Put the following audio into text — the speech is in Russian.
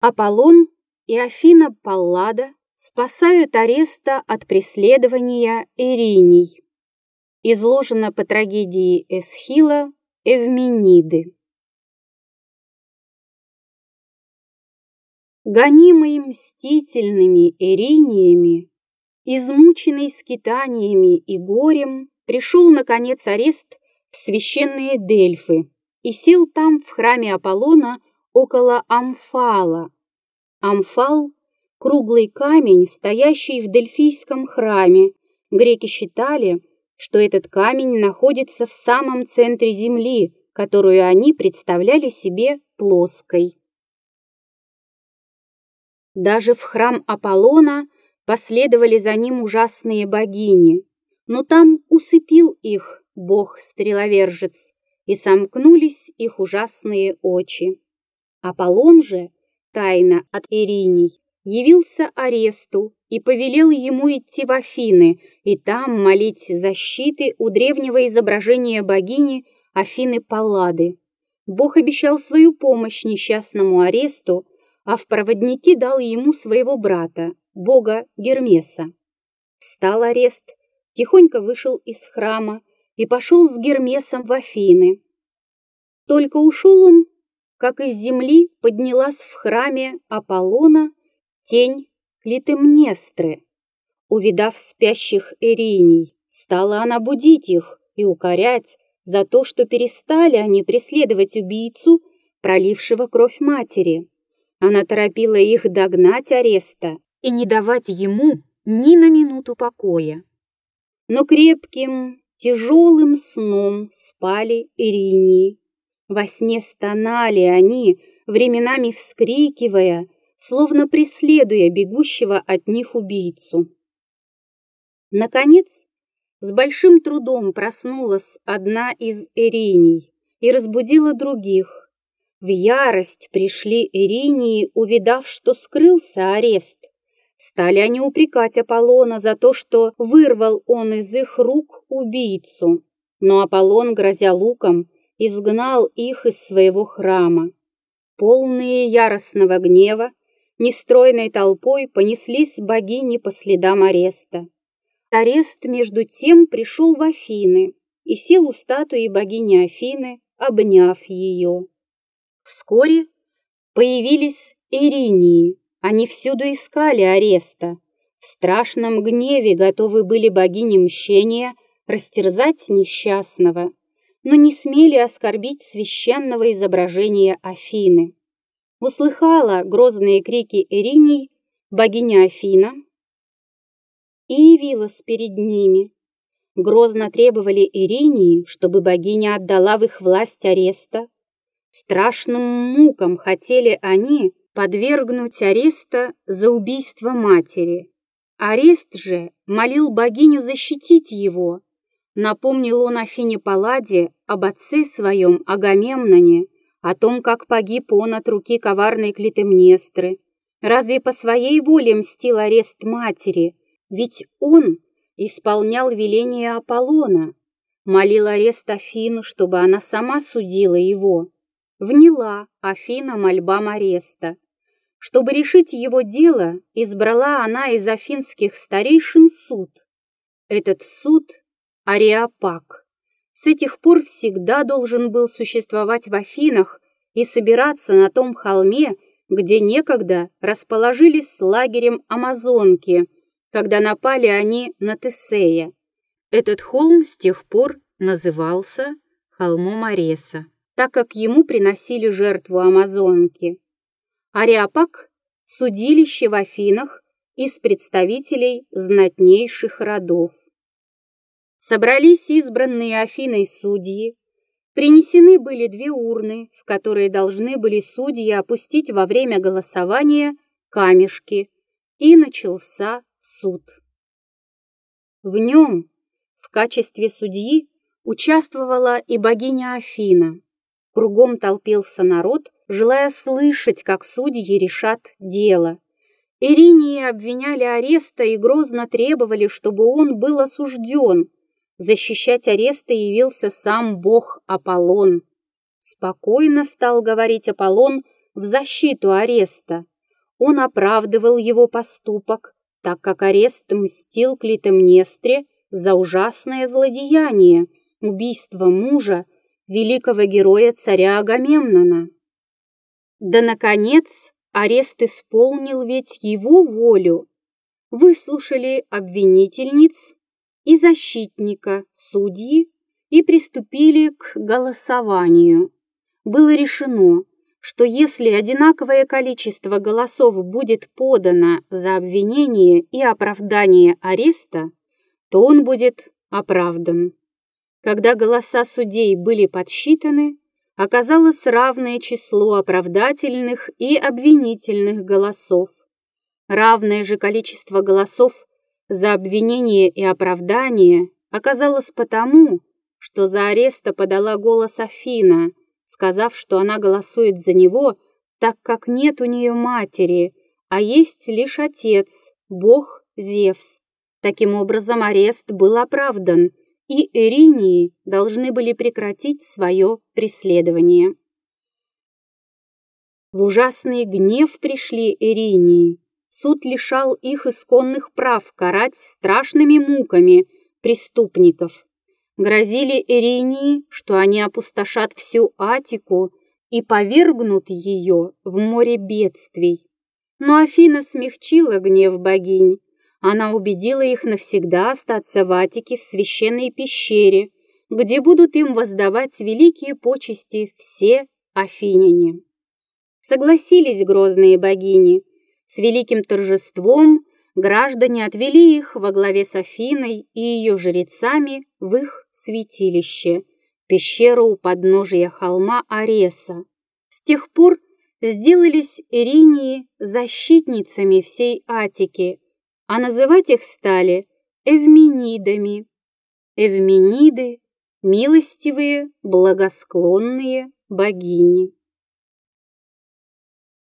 Аполлон и Афина Паллада спасают Ареста от преследования Ириней. Изложено по трагедии Эсхила Эвмениды. Гонимый мстительными Ириниями, измученный скитаниями и горем, пришел, наконец, Арест в священные Дельфы и сел там в храме Аполлона около Амфала. Амфал – круглый камень, стоящий в Дельфийском храме. Греки считали, что этот камень находится в самом центре земли, которую они представляли себе плоской. Даже в храм Аполлона последовали за ним ужасные богини, но там усыпил их бог-стреловержец, и сомкнулись их ужасные очи. Аполлон же, тайно от Ириней, явился Аресту и повелел ему идти в Афины и там молить защиты у древнего изображения богини Афины Паллады. Бог обещал свою помощь несчастному Аресту, а в проводники дал ему своего брата, бога Гермеса. Встал Арест, тихонько вышел из храма и пошел с Гермесом в Афины. Только ушел он как из земли поднялась в храме Аполлона тень Клитемнестры. Увидав спящих Эриней, стала она будить их и укорять за то, что перестали они преследовать убийцу, пролившего кровь матери. Она торопила их догнать ареста и не давать ему ни на минуту покоя. Но крепким, тяжелым сном спали Иринии. Во сне стонали они, временами вскрикивая, словно преследуя бегущего от них убийцу. Наконец, с большим трудом проснулась одна из Эриней и разбудила других. В ярость пришли Эринии, увидав, что скрылся арест. Стали они упрекать Аполлона за то, что вырвал он из их рук убийцу. Но Аполлон, грозя луком, изгнал их из своего храма. Полные яростного гнева, нестройной толпой понеслись богини по следам ареста. Арест, между тем, пришел в Афины и сел у статуи богини Афины, обняв ее. Вскоре появились Иринии, они всюду искали ареста. В страшном гневе готовы были богини мщения растерзать несчастного но не смели оскорбить священного изображения Афины. Услыхала грозные крики Эриней богиня Афина и явилась перед ними. Грозно требовали Иринии, чтобы богиня отдала в их власть ареста. Страшным мукам хотели они подвергнуть ареста за убийство матери. Арест же молил богиню защитить его, Напомнил он Афине Палладе об отце своем Агамемноне, о том, как погиб он от руки коварной Клитемнестры. Разве по своей воле мстил арест матери? Ведь он исполнял веление Аполлона. Молил арест Афину, чтобы она сама судила его. Вняла Афина мольбам ареста. Чтобы решить его дело, избрала она из афинских старейшин суд. Этот суд Ариапак. С этих пор всегда должен был существовать в Афинах и собираться на том холме, где некогда расположились с лагерем Амазонки, когда напали они на Тесея. Этот холм с тех пор назывался холмом Ареса, так как ему приносили жертву Амазонки. Ариапак – судилище в Афинах из представителей знатнейших родов. Собрались избранные Афиной судьи, принесены были две урны, в которые должны были судьи опустить во время голосования камешки, и начался суд. В нем в качестве судьи участвовала и богиня Афина. Кругом толпился народ, желая слышать, как судьи решат дело. Иринии обвиняли ареста и грозно требовали, чтобы он был осужден – Защищать ареста явился сам бог Аполлон. Спокойно стал говорить Аполлон в защиту ареста. Он оправдывал его поступок, так как арест мстил Клитемнестре за ужасное злодеяние, убийство мужа, великого героя царя Агамемнона. Да, наконец, арест исполнил ведь его волю. Выслушали обвинительниц и защитника, судьи, и приступили к голосованию. Было решено, что если одинаковое количество голосов будет подано за обвинение и оправдание ареста, то он будет оправдан. Когда голоса судей были подсчитаны, оказалось равное число оправдательных и обвинительных голосов. Равное же количество голосов за обвинение и оправдание оказалось потому, что за ареста подала голос Афина, сказав, что она голосует за него, так как нет у нее матери, а есть лишь отец, бог Зевс. Таким образом, арест был оправдан, и Эринии должны были прекратить свое преследование. В ужасный гнев пришли Эринии. Суд лишал их исконных прав карать страшными муками преступников. Грозили Эринии, что они опустошат всю Атику и повергнут ее в море бедствий. Но Афина смягчила гнев богинь она убедила их навсегда остаться в Атике в священной пещере, где будут им воздавать великие почести все афиняне. Согласились грозные богини. С великим торжеством граждане отвели их во главе с Афиной и ее жрецами в их святилище, пещеру у подножия холма Ареса. С тех пор сделались Иринии защитницами всей Атики – а называть их стали эвменидами. Эвмениды – милостивые, благосклонные богини.